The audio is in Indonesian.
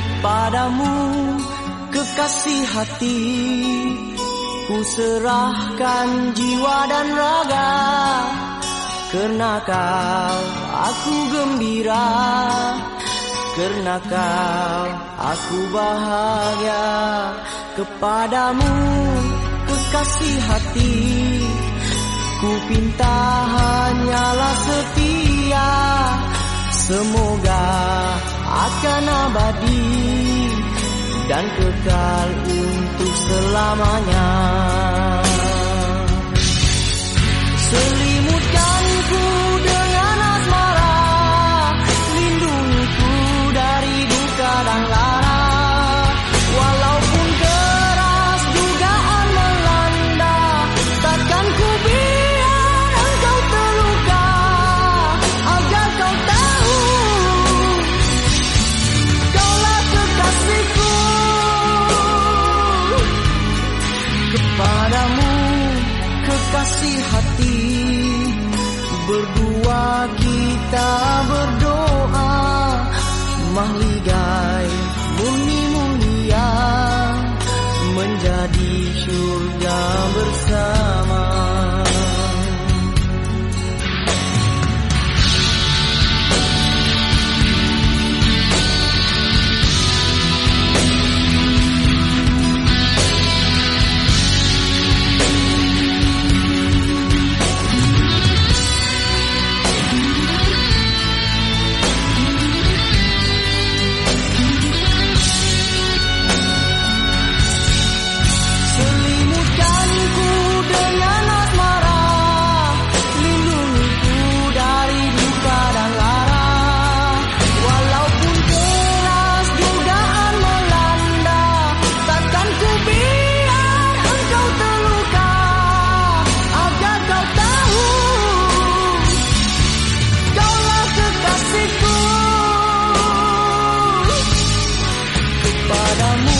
Kepadamu kekasih hati. Ku serahkan jiwa dan raga Karena kau aku gembira. Karena kau aku bahagia. Kepadamu kekasih hati. Ku pinta hanyalah setia. Semoga abadi dan kekal untuk selamanya. Selimutkanku kasih hati. Berdua kita berdoa. Mahligai bumi mulia. Menjadi surga bersama. padamu